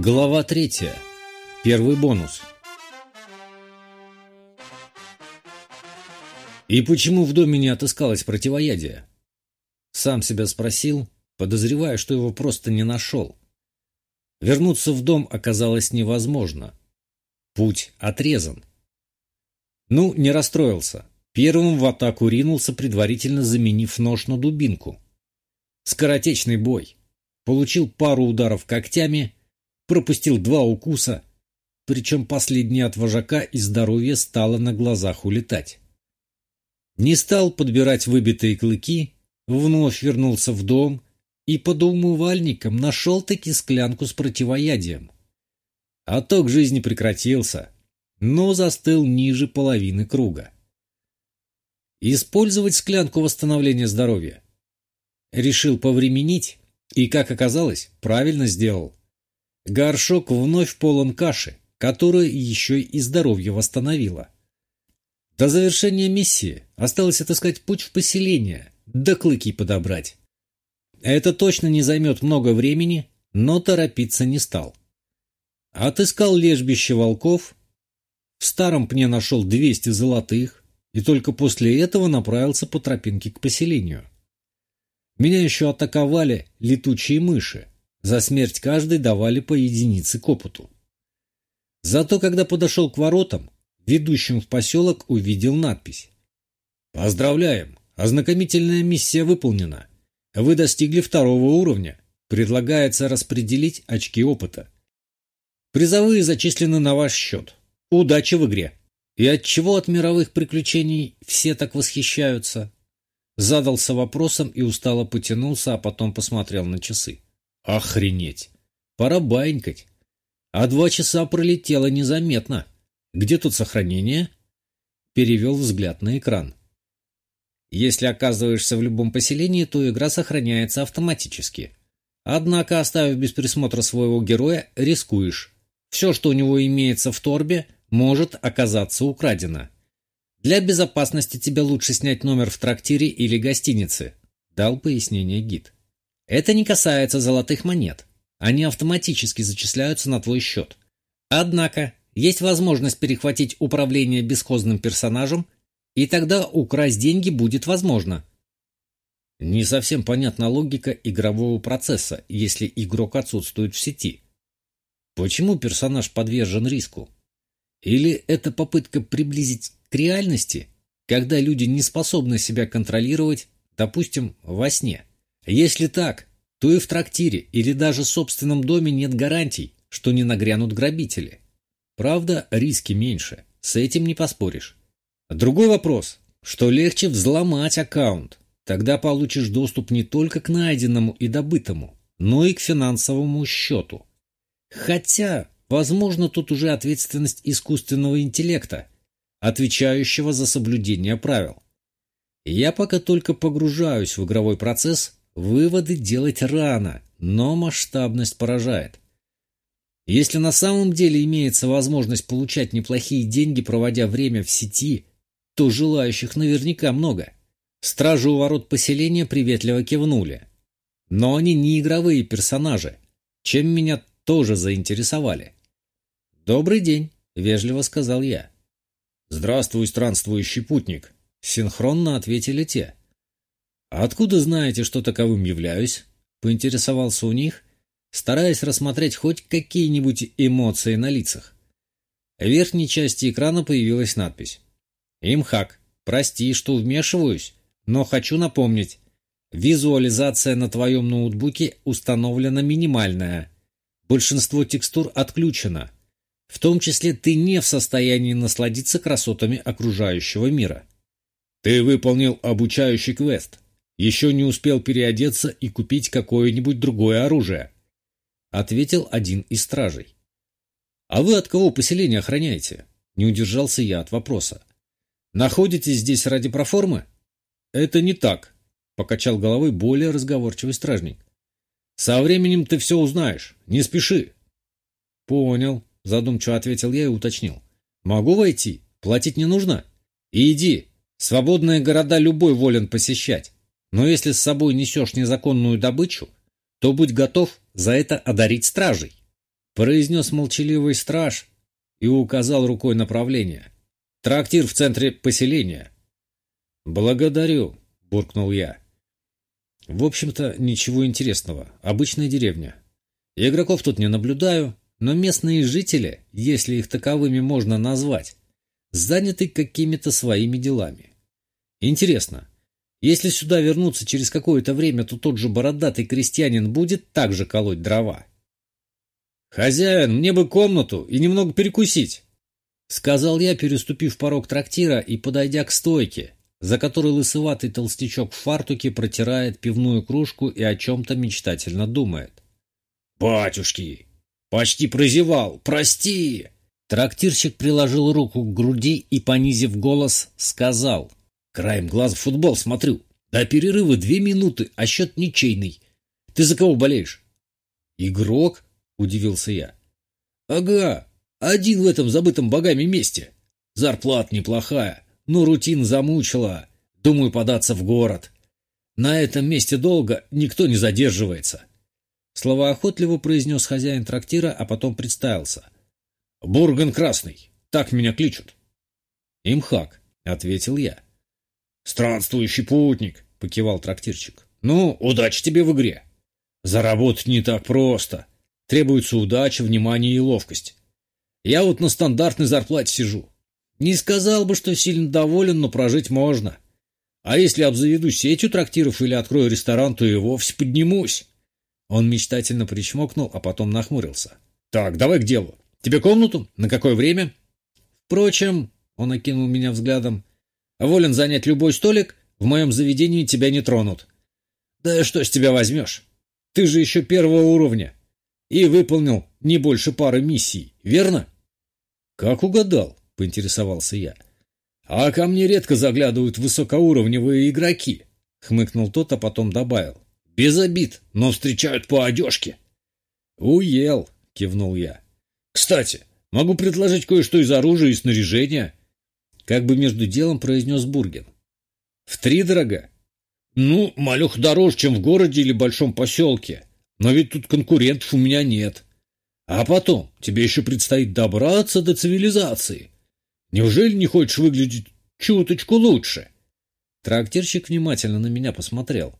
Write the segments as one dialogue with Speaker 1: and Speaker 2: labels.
Speaker 1: Глава третья. Первый бонус. И почему в доме не отыскалось противоядие? Сам себя спросил, подозревая, что его просто не нашел. Вернуться в дом оказалось невозможно. Путь отрезан. Ну, не расстроился. Первым в атаку ринулся, предварительно заменив нож на дубинку. Скоротечный бой. Получил пару ударов когтями, пропустил два укуса, причем последний от вожака и здоровье стало на глазах улетать. Не стал подбирать выбитые клыки, вновь вернулся в дом и под умывальником нашел-таки склянку с противоядием. Отток жизни прекратился, но застыл ниже половины круга. Использовать склянку восстановления здоровья. Решил повременить, и, как оказалось, правильно сделал. Горшок вновь полон каши, которая еще и здоровье восстановила. До завершения миссии осталось отыскать путь в поселение, да клыки подобрать. Это точно не займет много времени, но торопиться не стал. Отыскал лежбище волков, в старом пне нашел 200 золотых и только после этого направился по тропинке к поселению. Меня еще атаковали летучие мыши, за смерть каждой давали по единице к опыту. Зато когда подошел к воротам, ведущим в поселок увидел надпись. «Поздравляем! Ознакомительная миссия выполнена. Вы достигли второго уровня. Предлагается распределить очки опыта. Призовые зачислены на ваш счет. Удачи в игре!» И от чего от мировых приключений все так восхищаются? Задался вопросом и устало потянулся, а потом посмотрел на часы. Охренеть! Пора банькать. А два часа пролетело незаметно. Где тут сохранение? Перевел взгляд на экран. Если оказываешься в любом поселении, то игра сохраняется автоматически. Однако, оставив без присмотра своего героя, рискуешь. Все, что у него имеется в торбе, может оказаться украдено. Для безопасности тебе лучше снять номер в трактире или гостинице, дал пояснение гид. Это не касается золотых монет. Они автоматически зачисляются на твой счет. Однако, есть возможность перехватить управление бесхозным персонажем, и тогда украсть деньги будет возможно. Не совсем понятна логика игрового процесса, если игрок отсутствует в сети. Почему персонаж подвержен риску? Или это попытка приблизить к реальности, когда люди не способны себя контролировать, допустим, во сне? Если так, то и в трактире или даже в собственном доме нет гарантий, что не нагрянут грабители. Правда, риски меньше, с этим не поспоришь. Другой вопрос, что легче взломать аккаунт, тогда получишь доступ не только к найденному и добытому, но и к финансовому счету. Хотя, возможно, тут уже ответственность искусственного интеллекта, отвечающего за соблюдение правил. Я пока только погружаюсь в игровой процесс Выводы делать рано, но масштабность поражает. Если на самом деле имеется возможность получать неплохие деньги, проводя время в сети, то желающих наверняка много. Стражи у ворот поселения приветливо кивнули. Но они не игровые персонажи, чем меня тоже заинтересовали. «Добрый день», — вежливо сказал я. «Здравствуй, странствующий путник», — синхронно ответили те. «А откуда знаете, что таковым являюсь?» — поинтересовался у них, стараясь рассмотреть хоть какие-нибудь эмоции на лицах. В верхней части экрана появилась надпись. «Имхак, прости, что вмешиваюсь, но хочу напомнить. Визуализация на твоем ноутбуке установлена минимальная. Большинство текстур отключено. В том числе ты не в состоянии насладиться красотами окружающего мира. Ты выполнил обучающий квест. Еще не успел переодеться и купить какое-нибудь другое оружие», — ответил один из стражей. «А вы от кого поселение охраняете?» — не удержался я от вопроса. «Находитесь здесь ради проформы?» «Это не так», — покачал головой более разговорчивый стражник. «Со временем ты все узнаешь. Не спеши». «Понял», — задумчиво ответил я и уточнил. «Могу войти? Платить не нужно?» «Иди. Свободные города любой волен посещать. Но если с собой несешь незаконную добычу, то будь готов за это одарить стражей. произнес молчаливый страж и указал рукой направление. «Трактир в центре поселения». «Благодарю», — буркнул я. «В общем-то, ничего интересного. Обычная деревня. Игроков тут не наблюдаю, но местные жители, если их таковыми можно назвать, заняты какими-то своими делами. Интересно, если сюда вернуться через какое-то время, то тот же бородатый крестьянин будет также колоть дрова. «Хозяин, мне бы комнату и немного перекусить», — сказал я, переступив порог трактира и подойдя к стойке, за которой лысоватый толстячок в фартуке протирает пивную кружку и о чем-то мечтательно думает. «Батюшки! Почти прозевал! Прости!» Трактирщик приложил руку к груди и, понизив голос, сказал. «Краем глаза футбол смотрю. До перерыва две минуты, а счет ничейный. Ты за кого болеешь?» «Игрок?» — удивился я. «Ага, один в этом забытом богами месте. Зарплата неплохая, но рутина замучила. Думаю податься в город. На этом месте долго никто не задерживается». Словоохотливо произнес хозяин трактира, а потом представился. «Бурган Красный, так меня кличут». «Имхак», — ответил я. «Странствующий путник», — покивал трактирчик. «Ну, удачи тебе в игре. Заработать не так просто. Требуется удача, внимание и ловкость. Я вот на стандартной зарплате сижу. Не сказал бы, что сильно доволен, но прожить можно. А если обзаведусь сетью трактиров или открою ресторан, то и вовсе поднимусь. Он мечтательно причмокнул, а потом нахмурился. Так, давай к делу. Тебе комнату? На какое время? Впрочем, он окинул меня взглядом. Волен занять любой столик, в моем заведении тебя не тронут. Да что с тебя возьмешь? Ты же еще первого уровня и выполнил не больше пары миссий, верно? Как угадал, поинтересовался я. А ко мне редко заглядывают высокоуровневые игроки, хмыкнул тот, а потом добавил. Без обид, но встречают по одежке. Уел, кивнул я. Кстати, могу предложить кое-что из оружия и снаряжения. Как бы между делом произнес Бурген. В три дорога? Ну, малюх дороже, чем в городе или большом поселке. Но ведь тут конкурентов у меня нет. А потом, тебе еще предстоит добраться до цивилизации. Неужели не хочешь выглядеть чуточку лучше? Трактирщик внимательно на меня посмотрел.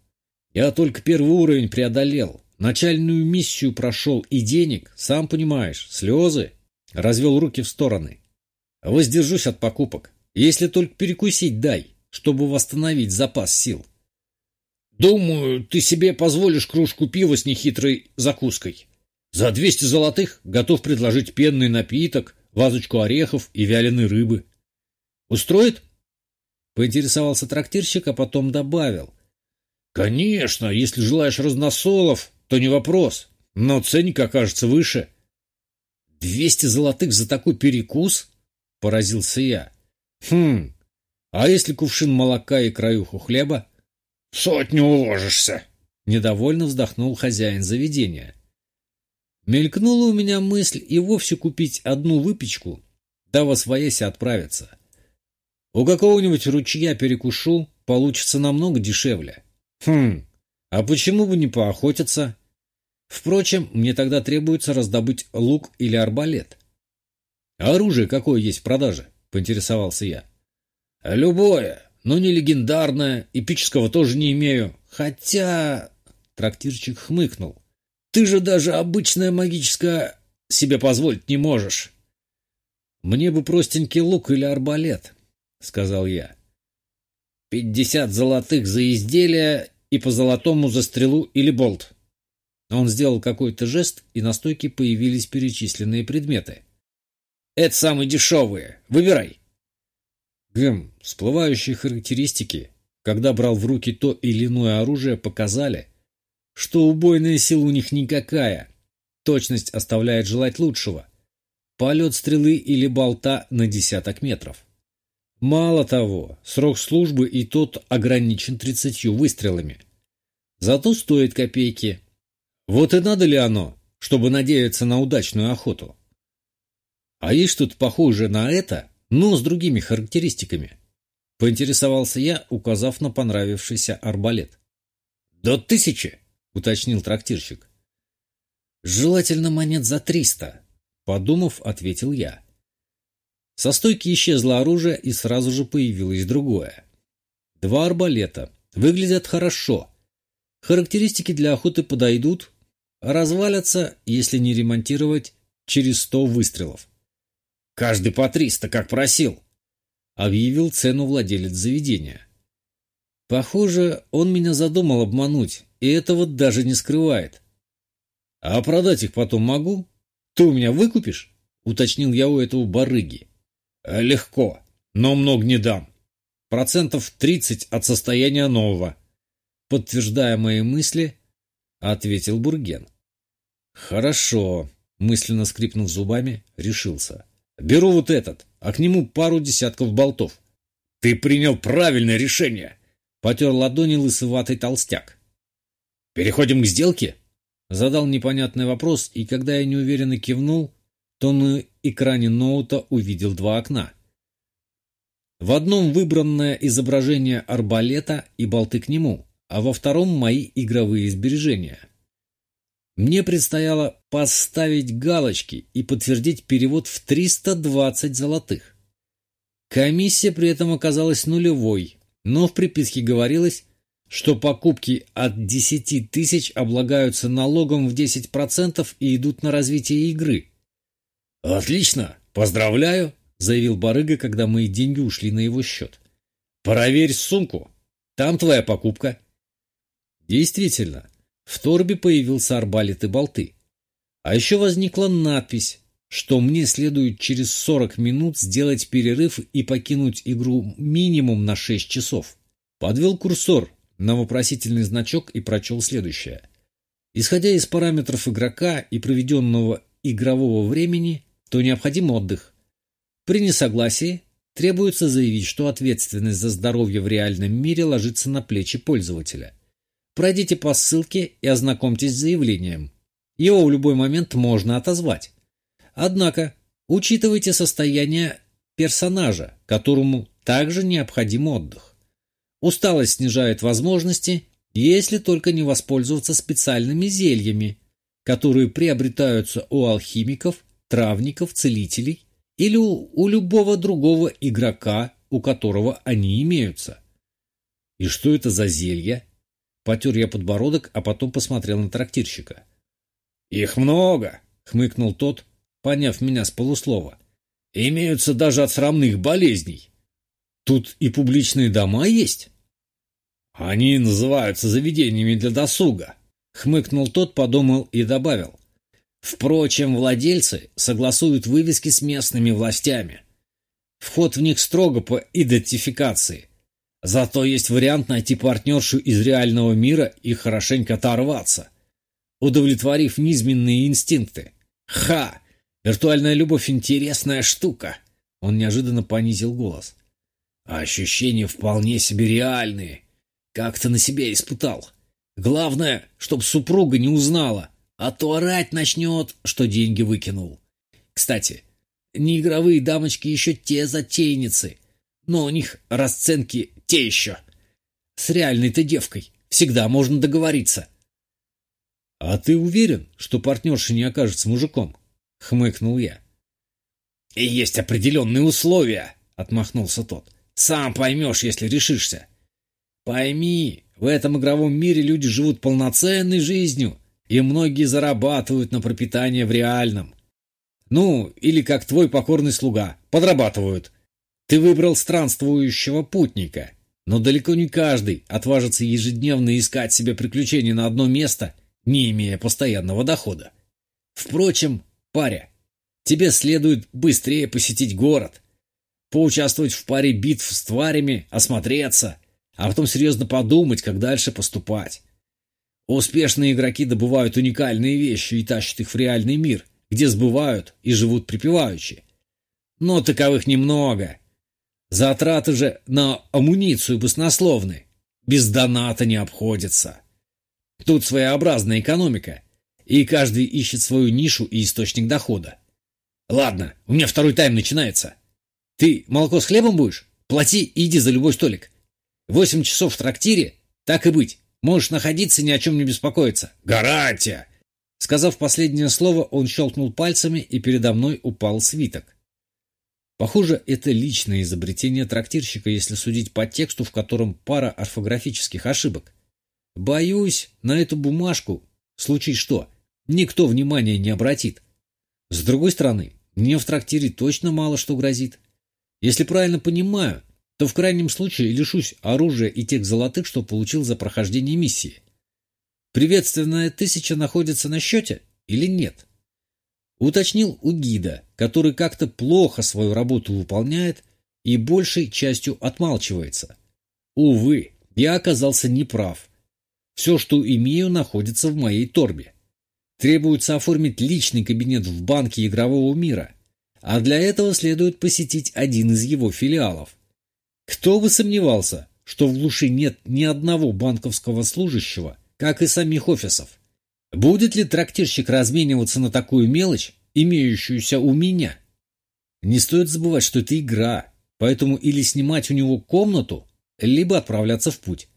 Speaker 1: Я только первый уровень преодолел, начальную миссию прошел и денег, сам понимаешь, слезы. Развел руки в стороны. Воздержусь от покупок, если только перекусить дай, чтобы восстановить запас сил. Думаю, ты себе позволишь кружку пива с нехитрой закуской. За двести золотых готов предложить пенный напиток, вазочку орехов и вяленой рыбы. Устроит? Поинтересовался трактирщик, а потом добавил. Конечно, если желаешь разносолов, то не вопрос, но ценник окажется выше. Двести золотых за такой перекус? Поразился я. Хм, а если кувшин молока и краюху хлеба? сотню уложишься!» Недовольно вздохнул хозяин заведения. Мелькнула у меня мысль и вовсе купить одну выпечку, да во своясь отправиться. У какого-нибудь ручья перекушу, получится намного дешевле. Хм, а почему бы не поохотиться? Впрочем, мне тогда требуется раздобыть лук или арбалет. Оружие какое есть в продаже? Поинтересовался я. Любое, но не легендарное, эпического тоже не имею. Хотя...» Трактирчик хмыкнул. «Ты же даже обычное магическое себе позволить не можешь». «Мне бы простенький лук или арбалет», — сказал я. «Пятьдесят золотых за изделие и по золотому за стрелу или болт». Он сделал какой-то жест, и на стойке появились перечисленные предметы. «Это самые дешевые. Выбирай». Гм, всплывающие характеристики, когда брал в руки то или иное оружие, показали, что убойная сила у них никакая. Точность оставляет желать лучшего. Полет стрелы или болта на десяток метров. Мало того, срок службы и тот ограничен тридцатью выстрелами. Зато стоит копейки. Вот и надо ли оно, чтобы надеяться на удачную охоту? А есть что-то похожее на это но с другими характеристиками. Поинтересовался я, указав на понравившийся арбалет. «До тысячи!» — уточнил трактирщик. Желательно монет за триста, подумав, ответил я. Со стойки исчезло оружие, и сразу же появилось другое. Два арбалета. Выглядят хорошо. Характеристики для охоты подойдут, развалятся, если не ремонтировать, через сто выстрелов. «Каждый по триста, как просил», — объявил цену владелец заведения. Похоже, он меня задумал обмануть, и этого даже не скрывает. «А продать их потом могу? Ты у меня выкупишь?» — уточнил я у этого барыги. «Легко, но много не дам. Процентов тридцать от состояния нового». Подтверждая мои мысли, ответил Бурген. «Хорошо», — мысленно скрипнув зубами, решился. «Беру вот этот, а к нему пару десятков болтов». «Ты принял правильное решение!» — потер ладони лысоватый толстяк. «Переходим к сделке?» — задал непонятный вопрос, и когда я неуверенно кивнул, то на экране ноута увидел два окна. В одном выбранное изображение арбалета и болты к нему, а во втором мои игровые сбережения. Мне предстояло поставить галочки и подтвердить перевод в 320 золотых. Комиссия при этом оказалась нулевой, но в приписке говорилось, что покупки от 10 тысяч облагаются налогом в 10% и идут на развитие игры. «Отлично! Поздравляю!» — заявил барыга, когда мои деньги ушли на его счет. «Проверь сумку. Там твоя покупка». Действительно, в торбе появился арбалет и болты. А еще возникла надпись, что мне следует через 40 минут сделать перерыв и покинуть игру минимум на 6 часов. Подвел курсор на вопросительный значок и прочел следующее. Исходя из параметров игрока и проведенного игрового времени, то необходим отдых. При несогласии требуется заявить, что ответственность за здоровье в реальном мире ложится на плечи пользователя. Пройдите по ссылке и ознакомьтесь с заявлением. Его в любой момент можно отозвать. Однако, учитывайте состояние персонажа, которому также необходим отдых. Усталость снижает возможности, если только не воспользоваться специальными зельями, которые приобретаются у алхимиков, травников, целителей или у, у любого другого игрока, у которого они имеются. И что это за зелья? Потер я подбородок, а потом посмотрел на трактирщика. «Их много!» — хмыкнул тот, поняв меня с полуслова. «Имеются даже от срамных болезней. Тут и публичные дома есть?» «Они называются заведениями для досуга», — хмыкнул тот, подумал и добавил. «Впрочем, владельцы согласуют вывески с местными властями. Вход в них строго по идентификации. Зато есть вариант найти партнершу из реального мира и хорошенько оторваться, удовлетворив низменные инстинкты. Ха! Виртуальная любовь — интересная штука. Он неожиданно понизил голос. ощущения вполне себе реальные. Как ты на себя испытал. Главное, чтоб супруга не узнала, а то орать начнет, что деньги выкинул. Кстати, неигровые дамочки еще те затейницы, но у них расценки те еще. С реальной-то девкой всегда можно договориться. — А ты уверен, что партнерша не окажется мужиком? — хмыкнул я. — И есть определенные условия, — отмахнулся тот. — Сам поймешь, если решишься. Пойми, в этом игровом мире люди живут полноценной жизнью, и многие зарабатывают на пропитание в реальном. Ну, или как твой покорный слуга, подрабатывают. Ты выбрал странствующего путника, но далеко не каждый отважится ежедневно искать себе приключения на одно место, не имея постоянного дохода. Впрочем, паря, тебе следует быстрее посетить город, поучаствовать в паре битв с тварями, осмотреться, а потом серьезно подумать, как дальше поступать. Успешные игроки добывают уникальные вещи и тащат их в реальный мир, где сбывают и живут припеваючи. Но таковых немного, Затраты же на амуницию баснословны. Без доната не обходится. Тут своеобразная экономика, и каждый ищет свою нишу и источник дохода. Ладно, у меня второй тайм начинается. Ты молоко с хлебом будешь? Плати и иди за любой столик. Восемь часов в трактире, так и быть. Можешь находиться, ни о чем не беспокоиться. Гарантия! Сказав последнее слово, он щелкнул пальцами, и передо мной упал свиток. Похоже, это личное изобретение трактирщика, если судить по тексту, в котором пара орфографических ошибок. Боюсь, на эту бумажку, случай что, никто внимания не обратит. С другой стороны, мне в трактире точно мало что грозит. Если правильно понимаю, то в крайнем случае лишусь оружия и тех золотых, что получил за прохождение миссии. Приветственная тысяча находится на счете или нет? Уточнил у гида, который как-то плохо свою работу выполняет и большей частью отмалчивается. Увы, я оказался неправ. Все, что имею, находится в моей торбе. Требуется оформить личный кабинет в банке игрового мира, а для этого следует посетить один из его филиалов. Кто бы сомневался, что в глуши нет ни одного банковского служащего, как и самих офисов. Будет ли трактирщик размениваться на такую мелочь, имеющуюся у меня? Не стоит забывать, что это игра, поэтому или снимать у него комнату, либо отправляться в путь.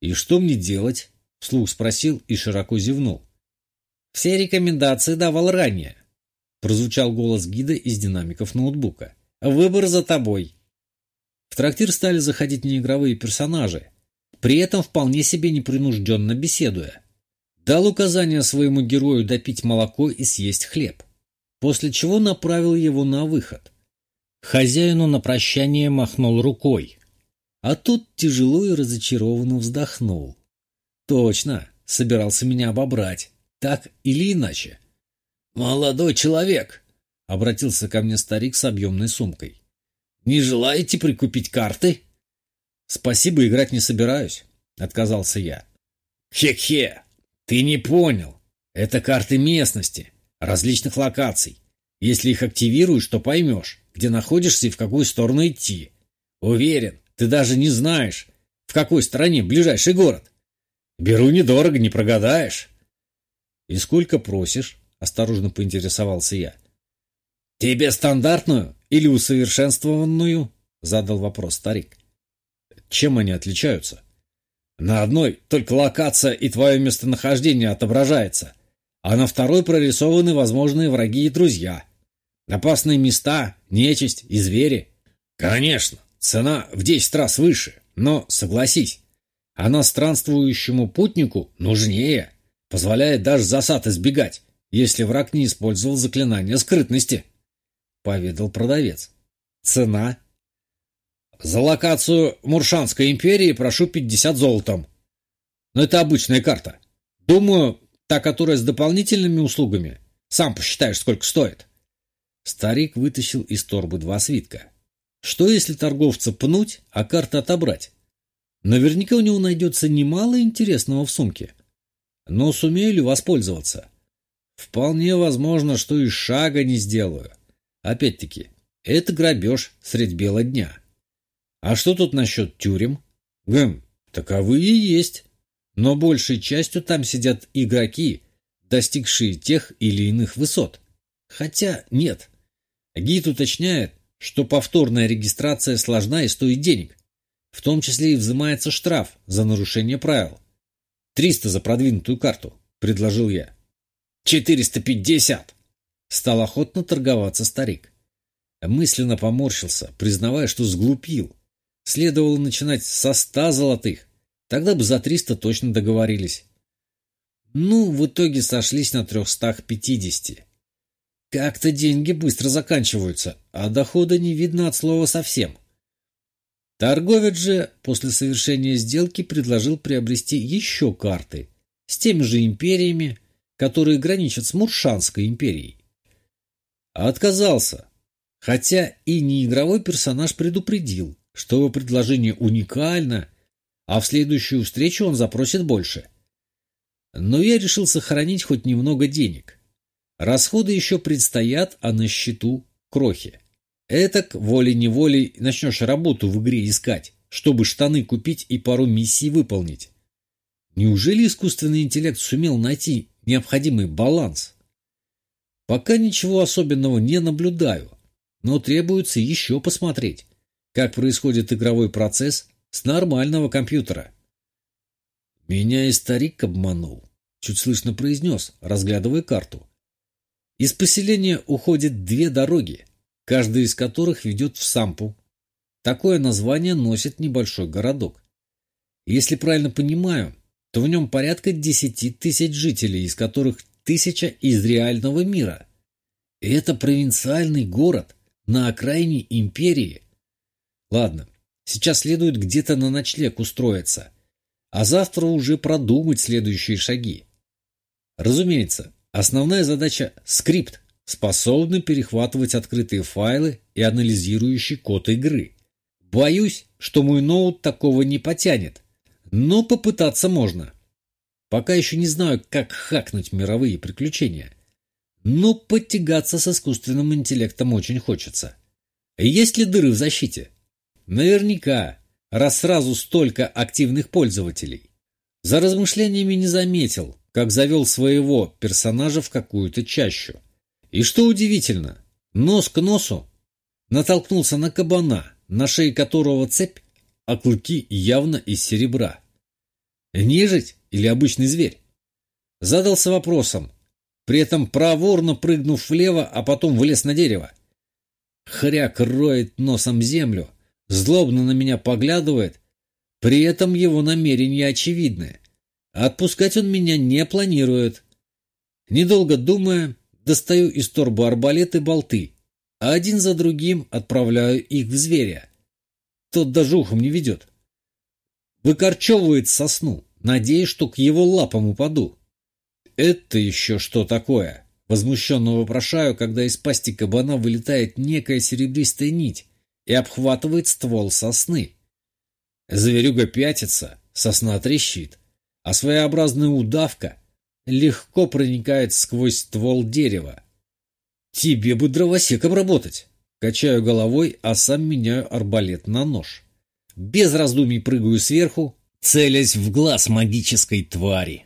Speaker 1: «И что мне делать?» — вслух спросил и широко зевнул. «Все рекомендации давал ранее», — прозвучал голос гида из динамиков ноутбука. «Выбор за тобой». В трактир стали заходить неигровые персонажи, при этом вполне себе непринужденно беседуя. Дал указание своему герою допить молоко и съесть хлеб, после чего направил его на выход. Хозяину на прощание махнул рукой, а тот тяжело и разочарованно вздохнул. Точно, собирался меня обобрать, так или иначе. «Молодой человек!» — обратился ко мне старик с объемной сумкой. «Не желаете прикупить карты?» «Спасибо, играть не собираюсь», — отказался я. «Хе-хе! Ты не понял. Это карты местности, различных локаций. Если их активируешь, то поймешь, где находишься и в какую сторону идти. Уверен, ты даже не знаешь, в какой стороне ближайший город. Беру недорого, не прогадаешь». «И сколько просишь?» — осторожно поинтересовался я. «Тебе стандартную или усовершенствованную?» — задал вопрос старик. Чем они отличаются? На одной только локация и твое местонахождение отображается, а на второй прорисованы возможные враги и друзья. Опасные места, нечисть и звери. Конечно, цена в десять раз выше, но, согласись, она странствующему путнику нужнее, позволяет даже засад избегать, если враг не использовал заклинание скрытности, — поведал продавец. Цена за локацию Муршанской империи прошу 50 золотом. Но это обычная карта. Думаю, та, которая с дополнительными услугами. Сам посчитаешь, сколько стоит. Старик вытащил из торбы два свитка. Что, если торговца пнуть, а карта отобрать? Наверняка у него найдется немало интересного в сумке. Но сумею ли воспользоваться? Вполне возможно, что и шага не сделаю. Опять-таки, это грабеж средь бела дня. А что тут насчет тюрем? Гэм, таковые и есть. Но большей частью там сидят игроки, достигшие тех или иных высот. Хотя нет. Гид уточняет, что повторная регистрация сложна и стоит денег. В том числе и взимается штраф за нарушение правил. «Триста за продвинутую карту», — предложил я. «Четыреста пятьдесят!» — стал охотно торговаться старик. Мысленно поморщился, признавая, что сглупил. Следовало начинать со ста золотых. Тогда бы за триста точно договорились. Ну, в итоге сошлись на трехстах пятидесяти. Как-то деньги быстро заканчиваются, а дохода не видно от слова совсем. Торговец же после совершения сделки предложил приобрести еще карты с теми же империями, которые граничат с Муршанской империей. Отказался, хотя и неигровой персонаж предупредил, что его предложение уникально, а в следующую встречу он запросит больше. Но я решил сохранить хоть немного денег. Расходы еще предстоят, а на счету крохи. Этак волей-неволей начнешь работу в игре искать, чтобы штаны купить и пару миссий выполнить. Неужели искусственный интеллект сумел найти необходимый баланс? Пока ничего особенного не наблюдаю, но требуется еще посмотреть как происходит игровой процесс с нормального компьютера. Меня и старик обманул. чуть слышно произнес, разглядывая карту. Из поселения уходят две дороги, каждая из которых ведет в Сампу. Такое название носит небольшой городок. Если правильно понимаю, то в нем порядка десяти тысяч жителей, из которых тысяча из реального мира. И это провинциальный город на окраине империи. Ладно, сейчас следует где-то на ночлег устроиться, а завтра уже продумать следующие шаги. Разумеется, основная задача — скрипт, способный перехватывать открытые файлы и анализирующий код игры. Боюсь, что мой ноут такого не потянет, но попытаться можно. Пока еще не знаю, как хакнуть мировые приключения. Но подтягаться с искусственным интеллектом очень хочется. Есть ли дыры в защите? Наверняка, раз сразу столько активных пользователей. За размышлениями не заметил, как завел своего персонажа в какую-то чащу. И что удивительно, нос к носу натолкнулся на кабана, на шее которого цепь, а клыки явно из серебра. Нежить или обычный зверь? Задался вопросом, при этом проворно прыгнув влево, а потом влез на дерево. Хряк роет носом землю, злобно на меня поглядывает, при этом его намерения очевидны. Отпускать он меня не планирует. Недолго думая, достаю из торбы арбалет и болты, а один за другим отправляю их в зверя. Тот даже ухом не ведет. Выкорчевывает сосну, надеясь, что к его лапам упаду. «Это еще что такое?» Возмущенно вопрошаю, когда из пасти кабана вылетает некая серебристая нить и обхватывает ствол сосны. Зверюга пятится, сосна трещит, а своеобразная удавка легко проникает сквозь ствол дерева. «Тебе бы дровосеком работать!» Качаю головой, а сам меняю арбалет на нож. Без раздумий прыгаю сверху, целясь в глаз магической твари.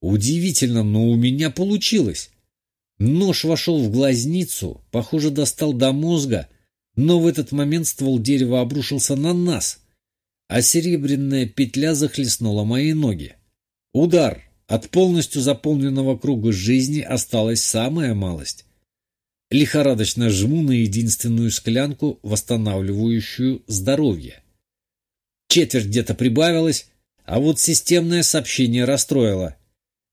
Speaker 1: Удивительно, но у меня получилось. Нож вошел в глазницу, похоже, достал до мозга, но в этот момент ствол дерева обрушился на нас, а серебряная петля захлестнула мои ноги. Удар! От полностью заполненного круга жизни осталась самая малость. Лихорадочно жму на единственную склянку, восстанавливающую здоровье. Четверть где-то прибавилась, а вот системное сообщение расстроило.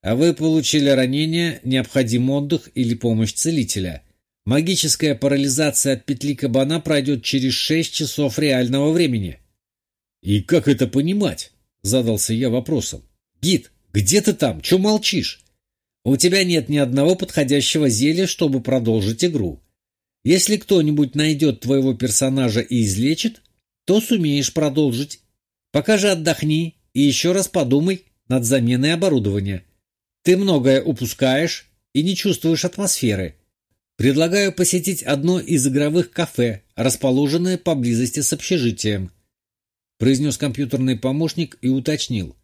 Speaker 1: А вы получили ранение, необходим отдых или помощь целителя. Магическая парализация от петли кабана пройдет через шесть часов реального времени. «И как это понимать?» — задался я вопросом. «Гид, где ты там? Че молчишь?» У тебя нет ни одного подходящего зелья, чтобы продолжить игру. Если кто-нибудь найдет твоего персонажа и излечит, то сумеешь продолжить. Пока же отдохни и еще раз подумай над заменой оборудования. Ты многое упускаешь и не чувствуешь атмосферы. Предлагаю посетить одно из игровых кафе, расположенное поблизости с общежитием. Произнес компьютерный помощник и уточнил.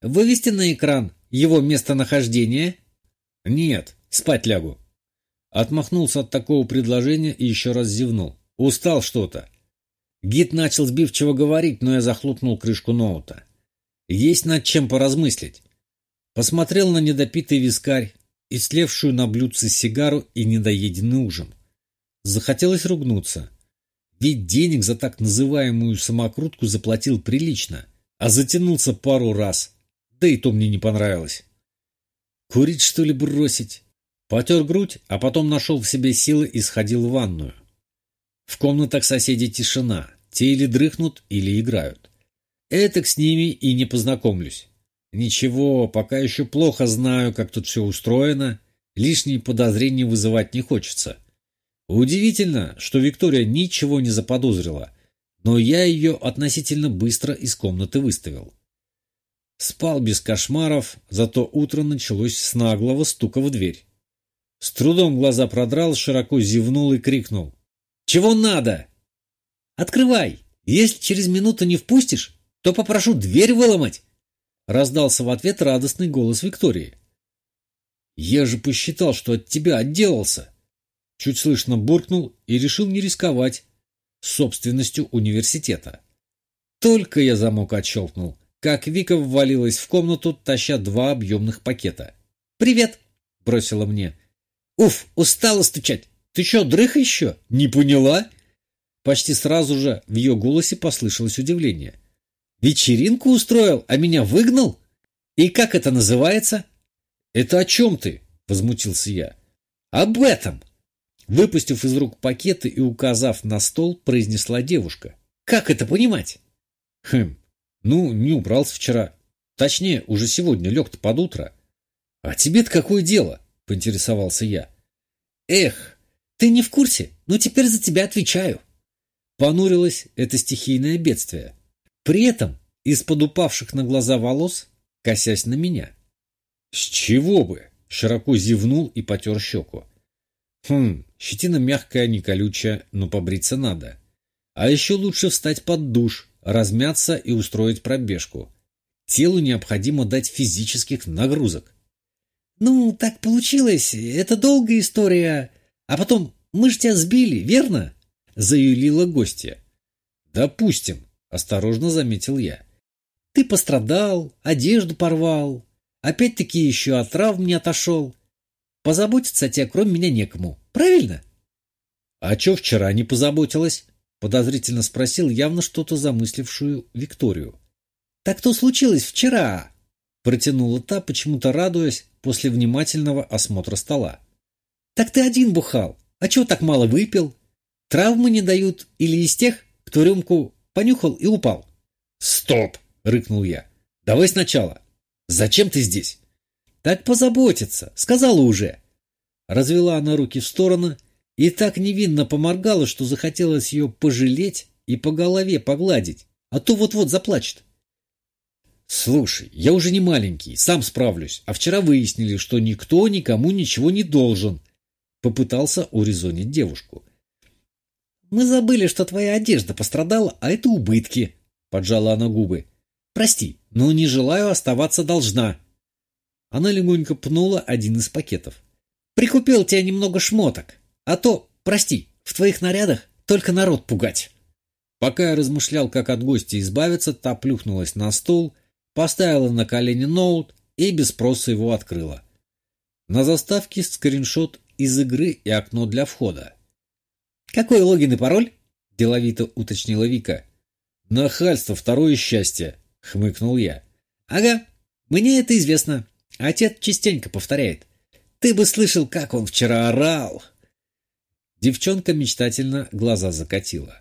Speaker 1: Вывести на экран его местонахождение «Нет, спать лягу». Отмахнулся от такого предложения и еще раз зевнул. «Устал что-то». Гид начал сбивчиво говорить, но я захлопнул крышку ноута. Есть над чем поразмыслить. Посмотрел на недопитый вискарь, истлевшую на блюдце сигару и недоеденный ужин. Захотелось ругнуться. Ведь денег за так называемую самокрутку заплатил прилично, а затянулся пару раз. Да и то мне не понравилось. Курить, что ли, бросить? Потер грудь, а потом нашел в себе силы и сходил в ванную. В комнатах соседей тишина. Те или дрыхнут, или играют. Этак с ними и не познакомлюсь. Ничего, пока еще плохо знаю, как тут все устроено. Лишние подозрения вызывать не хочется. Удивительно, что Виктория ничего не заподозрила, но я ее относительно быстро из комнаты выставил. Спал без кошмаров, зато утро началось с наглого стука в дверь. С трудом глаза продрал, широко зевнул и крикнул. «Чего надо?» «Открывай! Если через минуту не впустишь, то попрошу дверь выломать!» Раздался в ответ радостный голос Виктории. «Я же посчитал, что от тебя отделался!» Чуть слышно буркнул и решил не рисковать собственностью университета. Только я замок отщелкнул, как Вика ввалилась в комнату, таща два объемных пакета. «Привет!» — бросила мне. «Уф, устала стучать! Ты что, дрых еще? Не поняла?» Почти сразу же в ее голосе послышалось удивление. «Вечеринку устроил, а меня выгнал? И как это называется?» «Это о чем ты?» — возмутился я. «Об этом!» Выпустив из рук пакеты и указав на стол, произнесла девушка. «Как это понимать?» «Хм, ну, не убрался вчера. Точнее, уже сегодня лег-то под утро. А тебе-то какое дело?» — поинтересовался я. «Эх, ты не в курсе? Ну, теперь за тебя отвечаю». Понурилось это стихийное бедствие. При этом из-под упавших на глаза волос, косясь на меня. «С чего бы?» — широко зевнул и потер щеку. «Хм, щетина мягкая, не колючая, но побриться надо. А еще лучше встать под душ, размяться и устроить пробежку. Телу необходимо дать физических нагрузок». «Ну, так получилось. Это долгая история. А потом, мы же тебя сбили, верно?» — заюлила гостья. «Допустим», — осторожно заметил я. «Ты пострадал, одежду порвал. Опять-таки еще от травм не отошел. Позаботиться о тебе, кроме меня, некому. Правильно?» «А че вчера не позаботилась?» — подозрительно спросил явно что-то замыслившую Викторию. «Так то случилось вчера?» — протянула та, почему-то радуясь после внимательного осмотра стола. «Так ты один бухал. А чего так мало выпил? Травмы не дают или из тех, кто рюмку понюхал и упал? «Стоп!» — рыкнул я. «Давай сначала. Зачем ты здесь?» «Так позаботиться, сказала уже». Развела она руки в стороны и так невинно поморгала, что захотелось ее пожалеть и по голове погладить, а то вот-вот заплачет. «Слушай, я уже не маленький, сам справлюсь, а вчера выяснили, что никто никому ничего не должен», — попытался урезонить девушку. «Мы забыли, что твоя одежда пострадала, а это убытки», — поджала она губы. «Прости, но не желаю оставаться должна». Она легонько пнула один из пакетов. «Прикупил тебе немного шмоток, а то, прости, в твоих нарядах только народ пугать». Пока я размышлял, как от гостя избавиться, та плюхнулась на стол, поставила на колени ноут и без спроса его открыла. На заставке скриншот из игры и окно для входа. «Какой логин и пароль?» – деловито уточнила Вика. «Нахальство, второе счастье», – хмыкнул я. «Ага, мне это известно. Отец частенько повторяет. Ты бы слышал, как он вчера орал!» Девчонка мечтательно глаза закатила.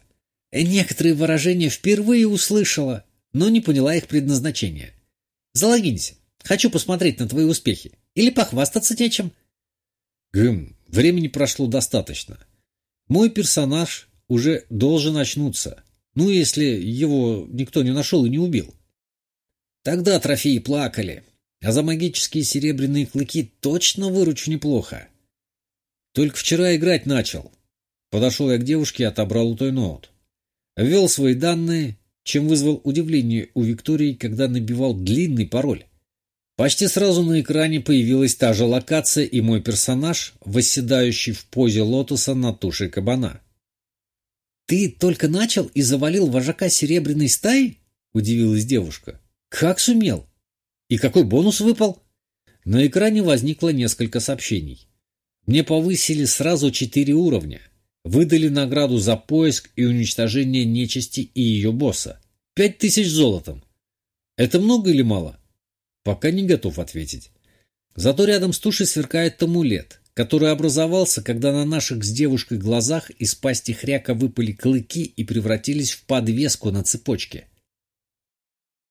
Speaker 1: Некоторые выражения впервые услышала, но не поняла их предназначения. «Залогинься. Хочу посмотреть на твои успехи. Или похвастаться нечем». «Гм, времени прошло достаточно. Мой персонаж уже должен очнуться, ну, если его никто не нашел и не убил. Тогда трофеи плакали, а за магические серебряные клыки точно выручу неплохо. Только вчера играть начал. Подошел я к девушке и отобрал у той ноут. Ввел свои данные, чем вызвал удивление у Виктории, когда набивал длинный пароль. Почти сразу на экране появилась та же локация и мой персонаж, восседающий в позе лотоса на туше кабана. «Ты только начал и завалил вожака серебряной стаи?» – удивилась девушка. «Как сумел? И какой бонус выпал?» На экране возникло несколько сообщений. Мне повысили сразу четыре уровня. Выдали награду за поиск и уничтожение нечисти и ее босса. Пять тысяч золотом. Это много или мало? Пока не готов ответить. Зато рядом с тушей сверкает амулет, который образовался, когда на наших с девушкой глазах из пасти хряка выпали клыки и превратились в подвеску на цепочке.